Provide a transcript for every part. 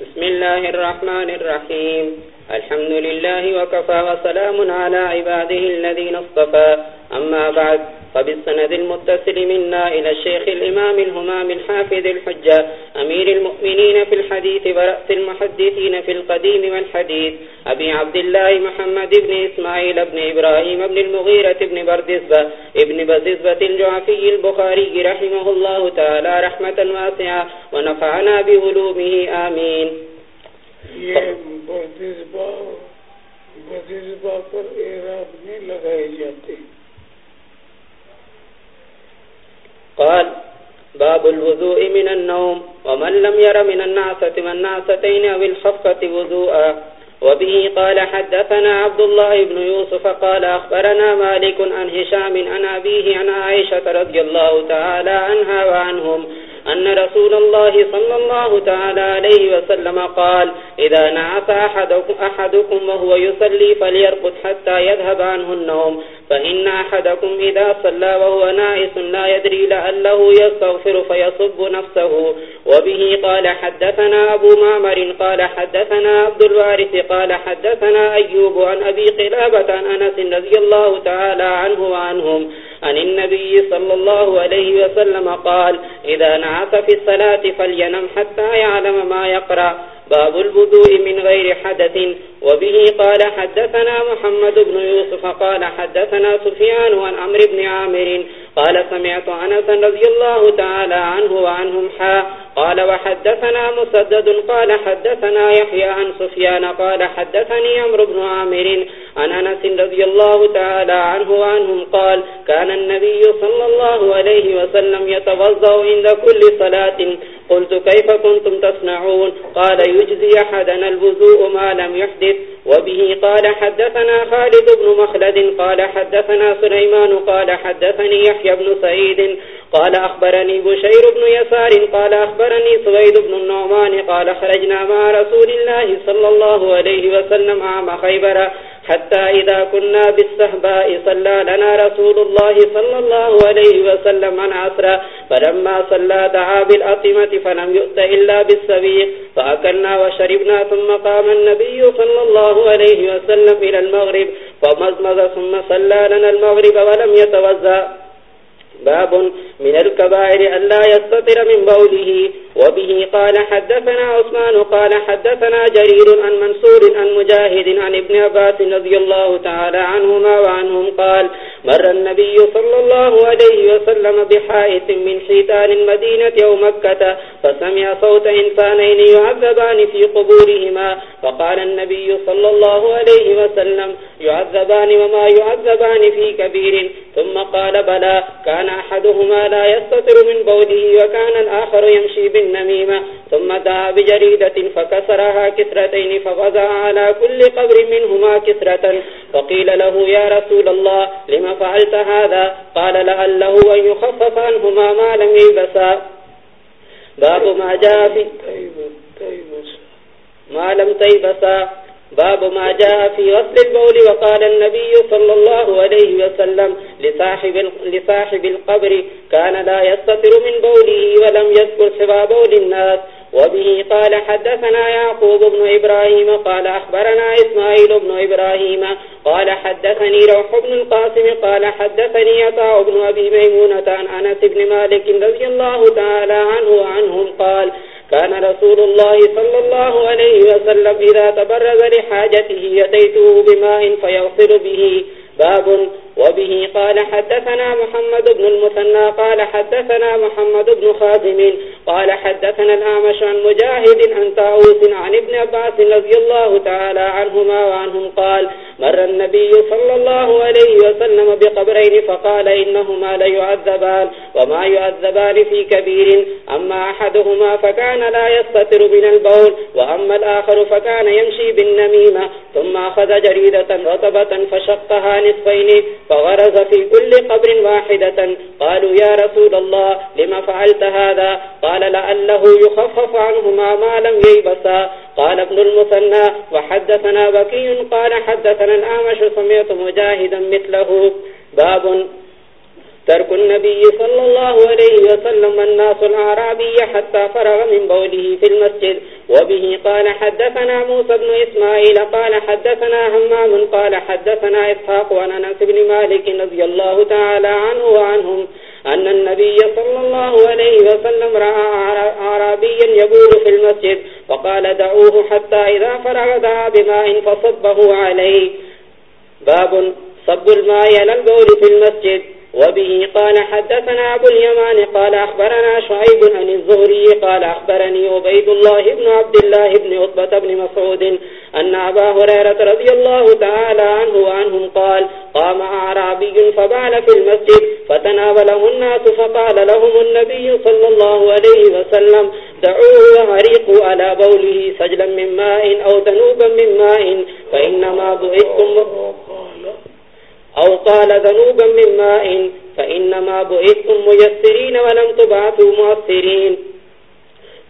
بسم الله الرحمن الرحيم. الحمد لله وكفى وسلام على عباده الذين اصطفى. أما بعد، فبالسند المتصل منا إلى الشيخ الإمام الهمام الحافظ الحجة أمير المؤمنين في الحديث ورأس المحدثين في القديم والحديث أبي عبد الله محمد بن إسماعيل بن إبراهيم بن المغيرة بن بردزبة ابن بززبة الجعفي البخاري رحمه الله تعالى رحمة واسعة ونفعنا بغلومه آمين. یہ بردزبہ بردزبہ پر اعراب نہیں لگائے جاتے۔ قال باب الوضوء من النوم ومن لم ير من النعسة والنعستين أو الخفة وضوءا. وبه قال حدثنا عبد الله بن يوسف قال أخبرنا مالك عن هشام عن أبيه عن عائشة رضي الله تعالى عنها وعنهم أن رسول الله صلى الله تعالى عليه وسلم قال إذا نعس أحدكم, أحدكم وهو يصلي فليرقد حتى يذهب عنه النوم. فإن أحدكم إذا صلى وهو نائس لا يدري لأله يستغفر فيصب نفسه. وبه قال حدثنا أبو معمر قال حدثنا عبد الوارث قال حدثنا أيوب عن أبي قلابة عن أنس رضي الله تعالى عنه وعنهم. عن النبي صلى الله عليه وسلم قال، إذا نعف في الصلاة فلينم حتى يعلم ما يقرأ. باب البدوء من غير حدث. وبه قال حدثنا محمد بن يوسف قال حدثنا سفيان عن عمر بن عامر قال سمعت عنسا رضي الله تعالى عنه وعنهم حا. قال وحدثنا مسدد قال حدثنا يحيى عن سفيان قال حدثني عمر بن عامر عن أنس رضي الله تعالى عنه وعنهم قال كان النبي صلى الله عليه وسلم يتوضأ عند كل صلاة. قلت كيف كنتم تصنعون؟ قال يجزي أحدنا الوزوء ما لم يحدث. وبه قال حدثنا خالد بن مخلد، قال حدثنا سليمان، قال حدثني يحيى بن سعيد، قال أخبرني بشير بن يسار، قال أخبرني سويد بن النعمان، قال خرجنا مع رسول الله صلى الله عليه وسلم عام خيبر. حتى إذا كنا بالسهباء صلى لنا رسول الله صلى الله عليه وسلم عن عصر فلما صلى دعا بالأطمة فلم يؤت إلا بالسبيق فأكلنا وشربنا ثم قام النبي صلى الله عليه وسلم إلى المغرب. فمزمز ثم صلى لنا المغرب ولم يتوزأ. باب من الكبائر أن لا يستطر من بوله. وبه قال حدثنا عثمان قال حدثنا جرير عن منصور عن مجاهد عن ابن عباس رضي الله تعالى عنهما وعنهم قال، مر النبي صلى الله عليه وسلم بحائث من حيتان المدينة أو مكة، فسمع صوت إنسانين يعذبان في قبورهما، فقال النبي صلى الله عليه وسلم، يعذبان وما يعذبان في كبير، ثم قال، بلى، كان أحدهما لا يستطر من بوده، وكان الآخر يمشي بالنميمة ثم دعا بجريدة فكسرها كسرتين فغزع على كل قبر منهما كسرة. فقيل له يا رسول الله لما فعلت هذا؟ قال لعله أن يخفف عنهما ما لم يلبسا باب ما جاء في ما لم تيبسا باب ما جاء في غسل البول وقال النبي صلى الله عليه وسلم لصاحب, لصاحب القبر كان لا يستطر من بوله ولم يذكر سوى بول الناس. وبه قال حدثنا يعقوب بن إبراهيم قال أخبرنا إسماعيل بن إبراهيم قال حدثني روح بن القاسم قال حدثني يطاع بن أبي ميمونة عن أنس بن مالك رضي الله تعالى عنه وعنهم قال كان رسول الله صلى الله عليه وسلم إذا تبرز لحاجته يتيته بماء فيغسل به. باب وبه قال حدثنا محمد بن المثنى، قال حدثنا محمد بن خازم، قال حدثنا الأعمش عن مجاهد عن تاوس عن ابن عباس رضي الله تعالى عنهما وعنهم قال مر النبي صلى الله عليه وسلم بقبرين فقال إنهما ليعذبان وما يعذبان في كبير، أما أحدهما فكان لا يستطر من البول، وأما الآخر فكان يمشي بالنميمة، ثم أخذ جريدة رطبة فشقها نصفين فغرز في كل قبر واحدة. قالوا يا رسول الله لما فعلت هذا؟ قال لأنه يخفف عنهما ما لم ييبسا. قال ابن المثنى، وحدثنا بكي قال حدثنا الآمش سمعت مجاهدا مثله. باب ترك النبي صلى الله عليه وسلم الناس العرابي حتى فرغ من بوله في المسجد. وبه قال حدثنا موسى بن إسماعيل، قال حدثنا همام قال حدثنا إسحاق وننس بن مالك نبي الله تعالى عنه وعنهم أن النبي صلى الله عليه وسلم رأى عرابيا يقول في المسجد، فقال دعوه حتى إذا فرغ دعا بماء فصبه عليه. باب صب الماء على البول في المسجد. وبه قال حدثنا أبو اليمان قال أخبرنا شعيب عن الزهري قال أخبرني عبيد الله بن عبد الله بن عطبة بن مسعود أن أبا هريرة رضي الله تعالى عنه وعنهم قال، قام أعرابي فبال في المسجد فتناوله الناس فقال لهم النبي صلى الله عليه وسلم، دعوه وغريقوا على بوله سجلا من ماء أو ذنوبا من ماء، فإنما بئتم او قال ذنوبا من ماء، فإنما بعثتم ميسرين ولم تبعثوا مؤثرين.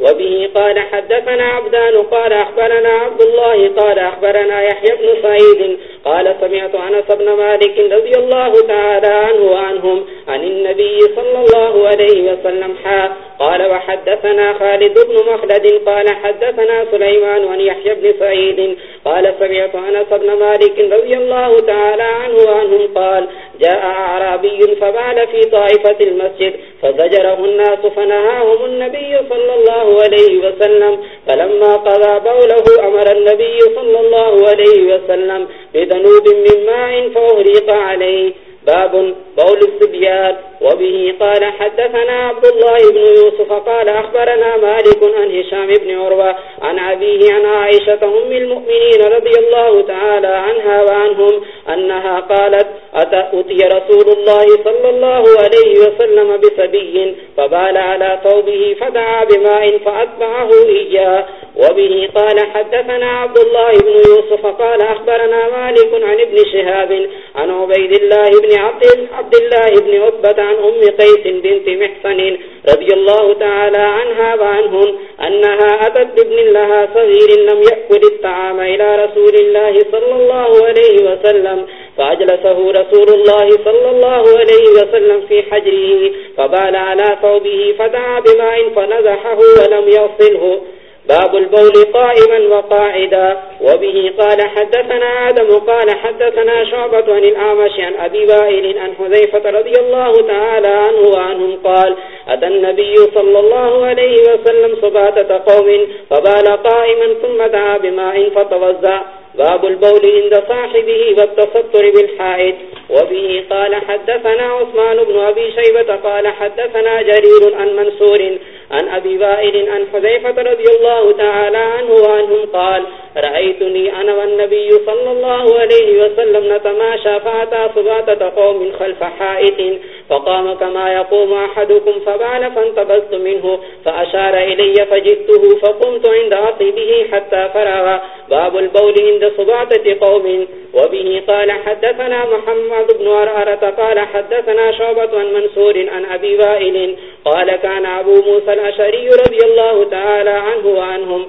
وبه قال حدثنا عبدان، قال أخبرنا عبد الله، قال أخبرنا يحيى بن سعيد قال سمعت عنس بن مالك رضي الله تعالى عنه وعنهم عن النبي صلى الله عليه وسلم حا قال وحدثنا خالد بن مخلد قال حدثنا سليمان عن يحيى بن سعيد قال سمعت عنس بن مالك رضي الله تعالى عنه وعنهم قال جاء أعرابي فبال في طائفة المسجد فزجره الناس فنهاهم النبي صلى الله عليه وسلم فلما قضى بوله أمر النبي صلى الله عليه وسلم بذنوب من ماء فأغريق عليه. باب بول السبيان وبه قال حدثنا عبد الله بن يوسف قال أخبرنا مالك عن هشام بن عروة عن عبيه عن عائشة هم المؤمنين رضي الله تعالى عنها وعنهم أنها قالت أتأتي رسول الله صلى الله عليه وسلم بسبي فبال على ثوبه فدعا بماء فأتبعه إياه. وبه قال حدثنا عبد الله بن يوسف قال أخبرنا مالك عن ابن شهاب عن عبيد الله بن عبد, عبد الله بن عبة عن أم قيس بنت محسن رضي الله تعالى عنها وعنهم أنها أتت بابن لها صغير لم يأكل الطعام إلى رسول الله صلى الله عليه وسلم، فأجلسه رسول الله صلى الله عليه وسلم في حجره، فبال على ثوبه فدعا بماء فنزحه ولم يصله باب البول قائما وقاعدا، وبه قال حدثنا آدم، قال حدثنا شعبة عن الآمش عن أبي وائل عن حذيفة رضي الله تعالى عنه وعنهم قال أتى النبي صلى الله عليه وسلم صباتة قوم، فبال قائما ثم دعا بماء فتوزع. باب البول عند صاحبه والتسطر بالحائد وبه قال حدثنا عثمان بن أبي شيبة، قال حدثنا جرير عن منصور عن أبي وائل عن حذيفة رضي الله تعالى عنه وعنهم قال، رأيتني أنا والنبي صلى الله عليه وسلم نتماشى فأتى صباتة قوم خلف حائط، فقام كما يقوم أحدكم فبعل فانتبذت منه، فأشار إلي فجدته فقمت عند عصبه حتى فرغ. باب البول عند صباتة قوم. وبه قال، حدثنا محمد بن أرأرة قال، حدثنا شعبة عن منصور عن أبي وائل قال، كان أبو موسى الأشري رضي الله تعالى عنه وعنهم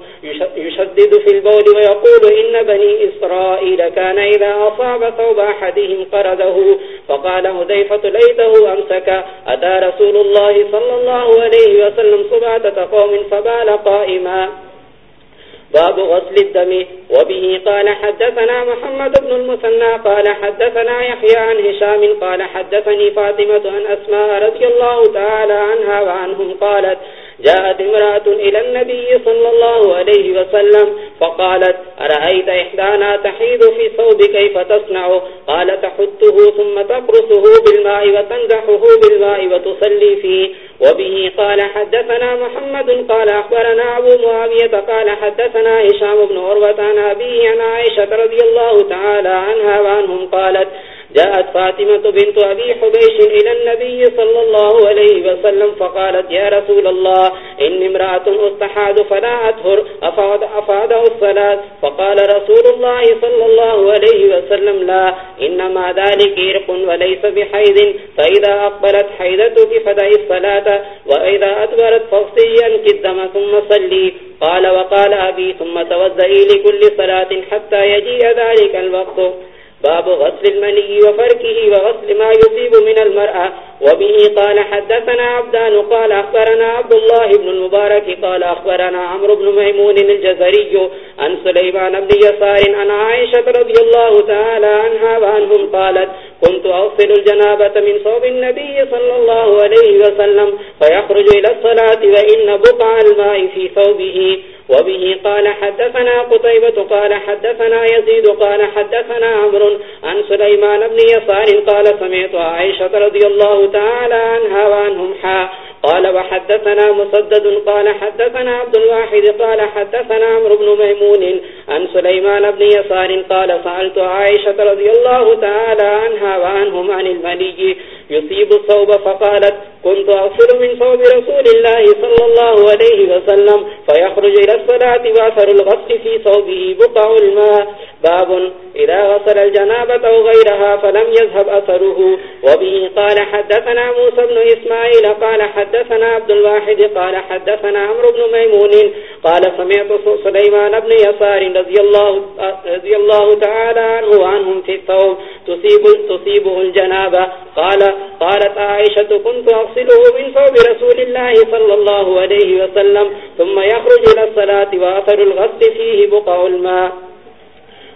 يشدد في البول ويقول إن بني إسرائيل كان إذا أصاب ثوب أحدهم قرده فقال هديفة ليته أمسك. أتى رسول الله صلى الله عليه وسلم صبعة قوم فبال قائما. باب غسل الدم. وبه قال حدثنا محمد بن المثنى قال حدثنا يحيى عن هشام قال حدثني فاطمة عن أسماء رضي الله تعالى عنها وعنهم قالت جاءت امرأة إلى النبي صلى الله عليه وسلم فقالت، أرأيت إحدانا تحيد في صوب كيف تصنع؟ قال تحته ثم تقرسه بالماء وتنزحه بالماء وتصلي فيه. وبه قال، حدثنا محمد. قال، أخبرنا أبو معاوية. قال، حدثنا هشام بن عروة عن أبيه عن عائشة رضي الله تعالى عنها وعنهم قالت جاءت فاطمة بنت أبي حبيش إلى النبي صلى الله عليه وسلم فقالت، يا رسول الله إن امرأة استحاد فلا أتهر أفاد أفاده الصلاة. فقال رسول الله صلى الله عليه وسلم، لا، إنما ذلك إرق وليس بحيد فإذا أقبلت حيدتك فدعي الصلاة، وإذا أدبرت فاغسلي أنك الدم ثم صلي. قال، وقال أبي، ثم توزئي لكل صلاة حتى يجيء ذلك الوقت. باب غسل المني وفركه وغسل ما يصيب من المرأة. وبه قال حدثنا عبدان، قال أخبرنا عبد الله بن المبارك، قال أخبرنا عمرو بن ميمون الجزري عن سليمان بن يسار، عن عائشة رضي الله تعالى عنها وعنهم قالت كنت أغسل الجنابة من صوب النبي صلى الله عليه وسلم، فيخرج إلى الصلاة، وإن بقع الماء في ثوبه. وبه قال حدثنا قطيبة قال حدثنا يزيد، قال حدثنا عمر عن سليمان بن يسار، قال سمعت عائشة رضي الله تعالى عنها وعنهم حا قال وحدثنا مسدد قال حدثنا عبد الواحد قال حدثنا عمر بن ميمون عن سليمان بن يسار قال سألت عائشة رضي الله تعالى عنها وعنهم عن المني يصيب الصوب فقالت، كنت أغفر من صوب رسول الله صلى الله عليه وسلم، فيخرج إلى الصلاة وأثر الغسل في صوبه بقع الماء. باب إذا غسل الجنابة أو غيرها فلم يذهب أثره. وبه قال حدثنا موسى بن إسماعيل قال حدثنا عبد الواحد قال حدثنا عمرو بن ميمون قال سمعت سليمان بن يسار رضي الله, رضي الله تعالى عنه وعنهم في الثوب تصيب تصيبه الجنابة. قال قالت عائشة كنت أغسله من ثوب رسول الله صلى الله عليه وسلم ثم يخرج إلى الصلاة وأثر الغسل فيه بقع الماء.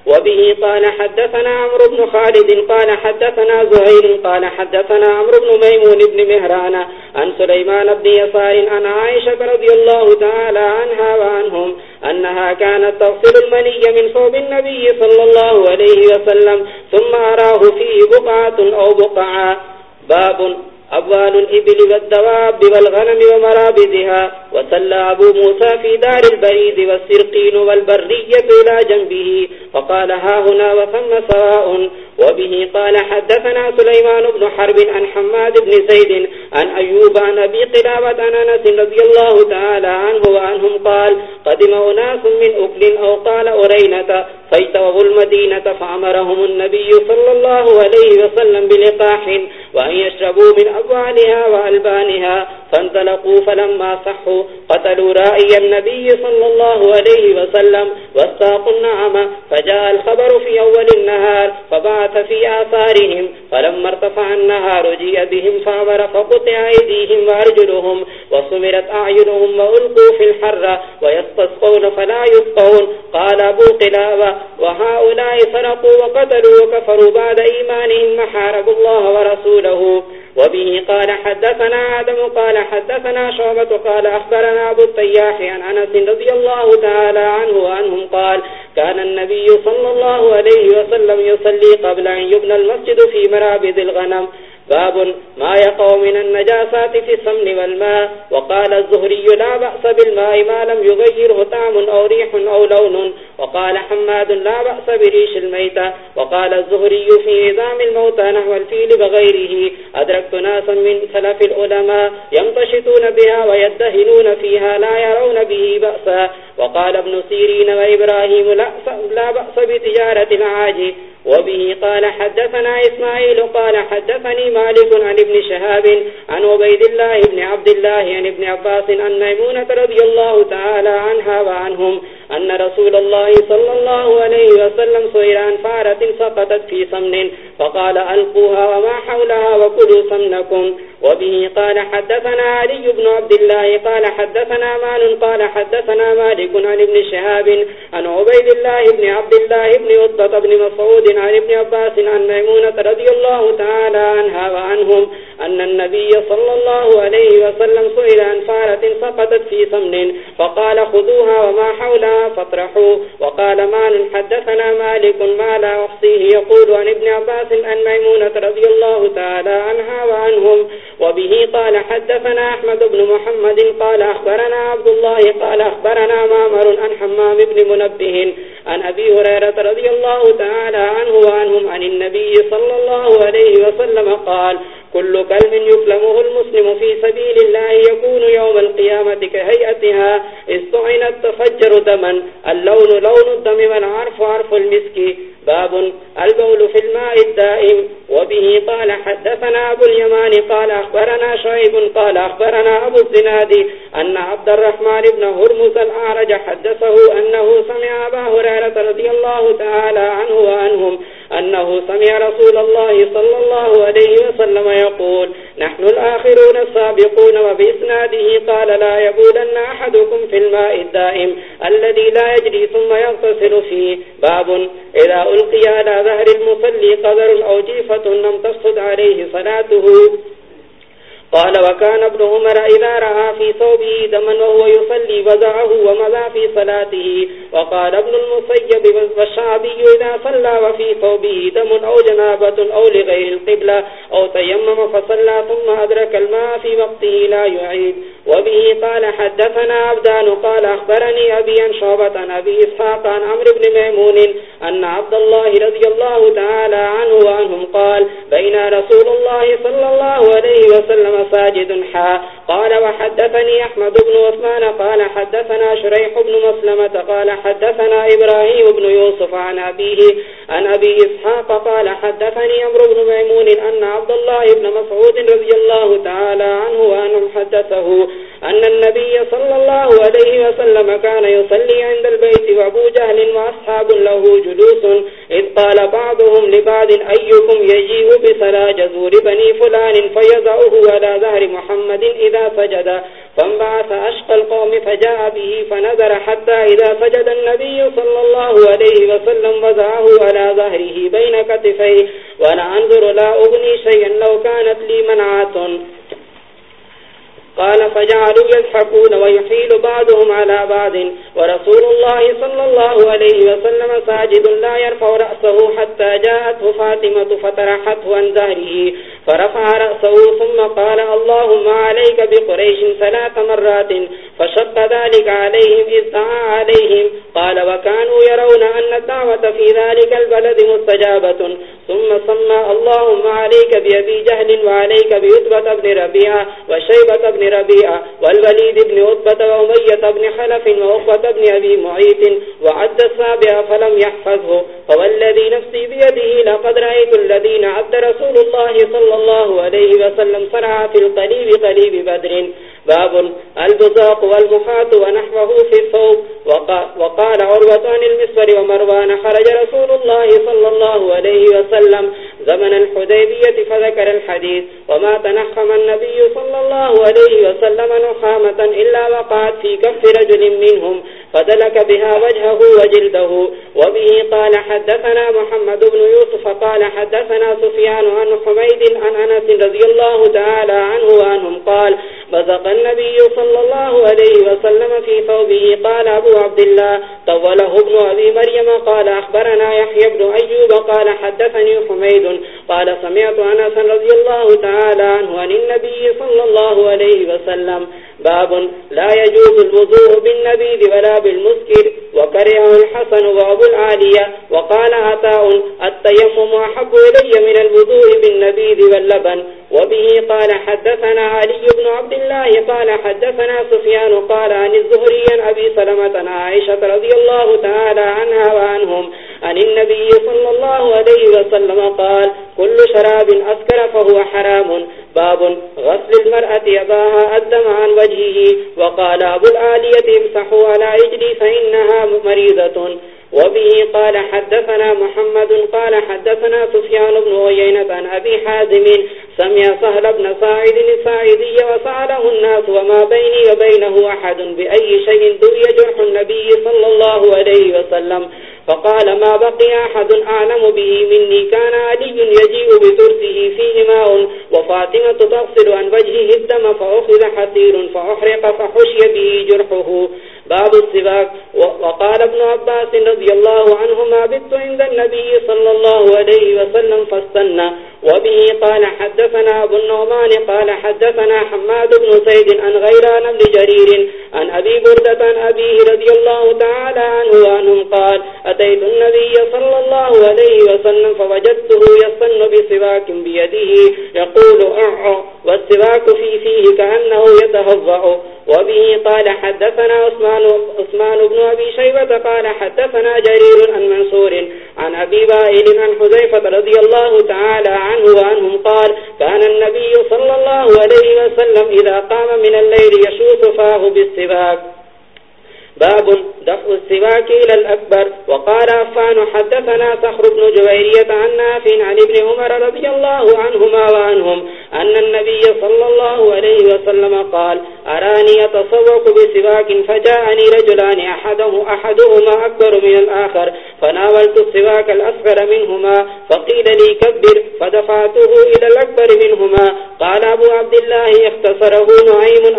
وبه قال حدثنا عمرو بن خالد قال حدثنا زهير قال حدثنا عمرو بن ميمون بن مهران عن سليمان بن يسار عن عائشة رضي الله تعالى عنها وعنهم أنها كانت تغسل المني من صوب النبي صلى الله عليه وسلم ثم أراه فيه بقعة أو بقعة. باب أبوال الإبل والدواب والغنم ومرابدها. وسلى أبو موسى في دار البريد والسرقين والبرية إلى جنبه، فقال ها هنا وثم سواء. وبه قال حدثنا سليمان بن حرب عن حماد بن زيد عن أيوب عن أبي قلابة عن أنس رضي الله تعالى عنه وعنهم قال قدم أناس من أكل أو قال أرينة فيتوه المدينة فعمرهم النبي صلى الله عليه وسلم بلقاح، وأن يشربوا من أبوالها وألبانها. فانطلقوا فلما صحوا قتلوا رائي النبي صلى الله عليه وسلم واستاقوا النعم فجاء الخبر في أول النهار فبعث في آثارهم فلما ارتفع النهار جيء بهم فعبر فقطع أيديهم وأرجلهم وصمرت أعينهم وألقوا في الحر ويستسقون فلا يسقون قال أبو قلابة وهؤلاء سرقوا وقتلوا وكفروا بعد إيمانهم محاربوا الله ورسوله وبه قال حدثنا آدم، قال حدثنا شعبة، قال أخبرنا أبو الطياح عن أنس رضي الله تعالى عنه وأنهم قال كان النبي صلى الله عليه وسلم يصلي قبل أن يبنى المسجد في مرابد الغنم. باب ما يقع من النجاسات في السمن والماء. وقال الزهري لا بأس بالماء ما لم يغيره طعم أو ريح أو لون. وقال حماد لا بأس بريش الميتة. وقال الزهري في إذام الموتى نحو الفيل بغيره. أدركت ناسا من سلف العلماء يمتشطون بها ويدهنون فيها لا يرون به بأسا. وقال ابن سيرين وإبراهيم لا بأس بتجارة العاجي وبه قال حدثنا إسماعيل قال حدثني مالك عن ابن شهاب عن عبيد الله بن عبد الله عن ابن عباس عن ميمونة رضي الله تعالى عنها وعنهم أن رسول الله صلى الله عليه وسلم سئل عن فارة سقطت في سمن فقال ألقوها وما حولها وكلوا سمنكم وبه قال حدثنا علي بن عبد الله، قال حدثنا مال، قال حدثنا مالك عن ابن شهاب، عن عبيد الله بن عبد الله بن عطة بن مصعود عن ابن عباس، عن ميمونة رضي الله تعالى عنها وعنهم، أن النبي صلى الله عليه وسلم سئل عن فارة سقطت في سمن فقال خذوها وما حولها فاطرحوا وقال مال حدثنا مالك ما لا أحصيه. يقول عن ابن عباس أن ميمونة رضي الله تعالى عنها وعنهم وبه قال حدثنا أحمد بن محمد قال أخبرنا عبد الله قال أخبرنا مامر عن حمام بن منبه عن أبي هريرة رضي الله تعالى عنه وعنهم عن النبي صلى الله عليه وسلم قال كل كلم يكلمه المسلم في سبيل الله يكون يوم القيامة كهيئتها. استعنت تفجر دما. اللون، لون الدم والعرف عرف المسك. باب البول في الماء الدائم. وبه قال حدثنا أبو اليمان قال أخبرنا شعيب قال أخبرنا أبو الزناد أن عبد الرحمن بن هرمز الأعرج حدثه أنه سمع أبا هريرة رضي الله تعالى عنه وعنهم أنه سمع رسول الله صلى الله عليه وسلم يقول، نحن الآخرون السابقون وبإسناده قال لا يبولن أحدكم في الماء الدائم الذي لا يجري ثم يغتسل فيه. باب. إذا ألقي على ظهر المصلي قدر أو جيفة لم تفسد عليه صلاته. قال وكان ابن عمر إذا رأى في صوبه دما وهو يصلي وزعه ومضى في صلاته. وقال ابن المصيب والشعبي إذا صلى وفي صوبه دم أو جنابة أو لغير القبلة أو تيمم فصلى ثم أدرك الماء في وقته لا يعيد. وبه قال حدثنا عبدان قال أخبرني أبي شعبة عن أبي إسحاق عن عمر بن ميمون أن عبد الله رضي الله تعالى عنه وعنهم قال بين رسول الله صلى الله عليه وسلم ساجد حا. قال وحدثني أحمد بن عثمان قال حدثنا شريح بن مسلمة قال حدثنا إبراهيم بن يوسف عن أبيه، عن أبي إسحاق قال حدثني أمر بن ميمون أن عبد الله بن مسعود رضي الله تعالى عنه وأنهم حدثه أن النبي صلى الله عليه وسلم كان يصلي عند البيت وابو جهل وأصحاب له جلوس. إذ قال بعضهم لبعض، أيكم يجيء بسلا جزور بني فلان فيضعه على ظهر محمد إذا سجد. فانبعث أشقى القوم فجاء به فنظر حتى إذا سجد النبي صلى الله عليه وسلم وضعه على ظهره بين كتفيه. وأنا أنظر لا أغني شيئا لو كانت لي منعات قال فجعلوا يضحكون ويحيل بعضهم على بعض ورسول الله صلى الله عليه وسلم ساجد لا يرفع رأسه حتى جاءته فاطمة فترحته عن ظهره فرفع رأسه ثم قال اللهم عليك بقريش ثلاث مرات فشق ذلك عليهم إذ دعا عليهم قال وكانوا يرون أن الدعوة في ذلك البلد مستجابة ثم سمى اللهم عليك بأبي جهل وعليك بيتبة بن ربيعة وشيبة بن ربيعة والوليد بن عطبة وأمية بن خلف وأخوة بن أبي معيط وعد السابع فلم يحفظه فوالذي نفسي بيده لقد رأيت الذين عد رسول الله صلى الله عليه وسلم صرع في القليب قليب بدر. باب البزاق والمخاط ونحوه في الصوب وقال عروة عن المصر ومروان خرج رسول الله صلى الله عليه وسلم زمن الحديبية فذكر الحديث. وما تنخم النبي صلى الله عليه وسلم نخامة إلا وقعت في كف رجل منهم، فدلك بها وجهه وجلده. وبه قال حدثنا محمد بن يوسف قال حدثنا سفيان عن حميد عن أنس رضي الله تعالى عنه وعنهم، قال بزق النبي صلى الله عليه وسلم في ثوبه، قال أبو عبد الله، طوله ابن أبي مريم، قال أخبرنا يحيى بن أيوب، قال حدثني حميد، قال سمعت أنسا رضي الله تعالى عنه عن النبي صلى الله عليه وسلم. باب لا يجوز الوضوء بالنبيذ ولا بالمسكر وكرهه الحسن وابو العالية، وقال عطاء، التيمم أحب إلي من الوضوء بالنبيذ واللبن. وبه قال حدثنا علي بن عبد الله، قال حدثنا سفيان، قال عن الزهري عن أبي سلمة عائشة رضي الله تعالى عنها وعنهم عن النبي صلى الله عليه وسلم قال، كل شراب أسكر فهو حرام. باب غسل المرأة يباها الدم عن وجهه، وقال أبو الآلية امسحوا على عجلي فإنها مريضة. وبه قال حدثنا محمد، قال حدثنا سفيان بن عيينة عن أبي حازم، سمع سهل بن ساعد الساعدي وسأله الناس وما بيني وبينه أحد بأي شيء دوي جرح النبي صلى الله عليه وسلم. فقال ما بقي أحد أعلم به مني كان علي يجيء بترسه فيه ماء، وفاطمة تغسل عن وجهه الدم فأخذ حسير فأحرق فحشي به جرحه. باب السباك وقال ابن عباس رضي الله عنهما بت عند النبي صلى الله عليه وسلم فاستنى. وبه قال حدثنا أبو النعمان قال حدثنا حماد بن سيد عن غيران بن جرير عن أبي بردة عن أبيه رضي الله تعالى عنه وعنهم قال أتيت النبي صلى الله عليه وسلم فوجدته يصن بسواك بيده يقول أعع. والسواك في فيه كأنه يتهضع وبه قال حدثنا عثمان, عثمان عثمان بن أبي شيبة قال حدثنا جرير عن منصور عن أبي بائل عن حزيفة رضي الله تعالى عنه وعنهم قال، كان النبي صلى الله عليه وسلم إذا قام من الليل يشوث فاه بالسباك باب دفع السواك إلى الأكبر. وقال أفان حدثنا سخر بن جويرية عن نافع عن ابن عمر رضي الله عنهما وعنهم أن النبي صلى الله عليه وسلم قال أراني أتصوق بسواك فجاءني رجلان أحده أحدهما أكبر من الآخر، فناولت السواك الأصغر منهما، فقيل لي كبر، فدفعته إلى الأكبر منهما. قال أبو عبد الله، اختصره نعيم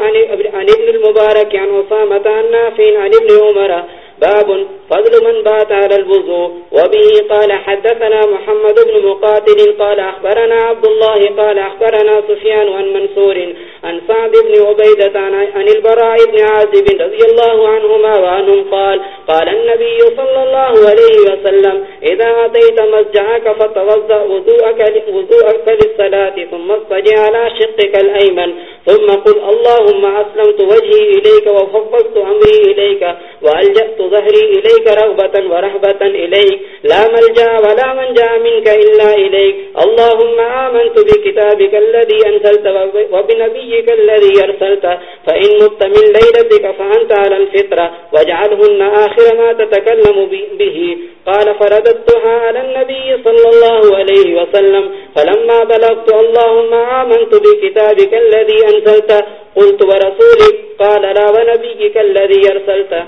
عن ابن المبارك، عن أصامة النافين عن ابن عمر باب فضل من بات على الوضوء، وبه قال حدثنا محمد بن مقاتل قال أخبرنا عبد الله قال أخبرنا سفيان عن منصور عن سعد بن عبيدة عن البراء بن عازب رضي الله عنهما وعنهم قال قال النبي صلى الله عليه وسلم إذا أتيت مسجعك فتوضأ وضوءك, وضوءك للصلاة ثم اصطجع على شقك الأيمن ثم قل اللهم أسلمت وجهي إليك وفضلت أمري إليك وألجأت ظهري إليك رغبة ورهبة إليك لا ملجأ ولا من جاء منك إلا إليك اللهم آمنت بكتابك الذي أنزلت وبنبي نبيك الذي يرسلت فإن مت من ليلتك فأنت على الفطرة، واجعلهن آخر ما تتكلم به قال، فرددتها على النبي صلى الله عليه وسلم، فلما بلغت، اللهم آمنت بكتابك الذي أنزلت، قلت ورسولك، قال، لا ونبيك الذي يرسلت